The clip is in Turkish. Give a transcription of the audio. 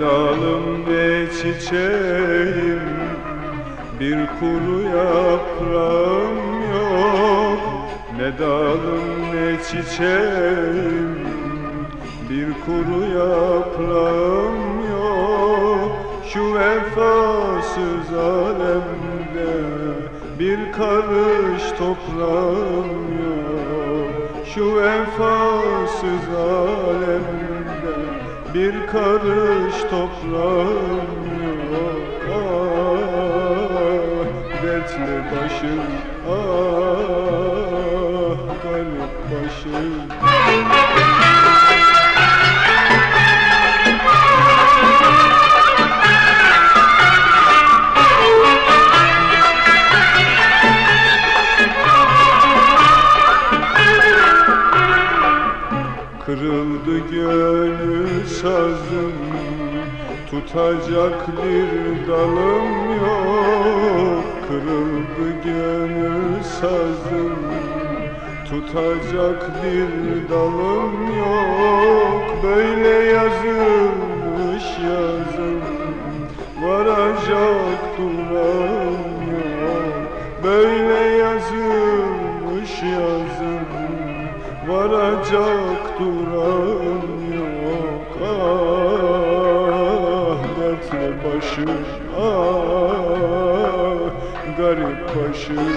Dalım ne çiçeğim Bir kuru yaprağım çiçeğim Bir kuru yaprağım yok Şu vefasız alemde Bir karış toprağım yok Şu vefasız alemde bir karış toprağım yok ah, Dertli başım ah garip başım Kırıldı gönül sazım Tutacak bir dalım yok. Kırıldı gönül sazım Tutacak bir dalım yok. Böyle yazılmış yazım Varacak duram yok. Böyle yazılmış yazım Varacak duran yok. Ah dertli başım Ah garip başım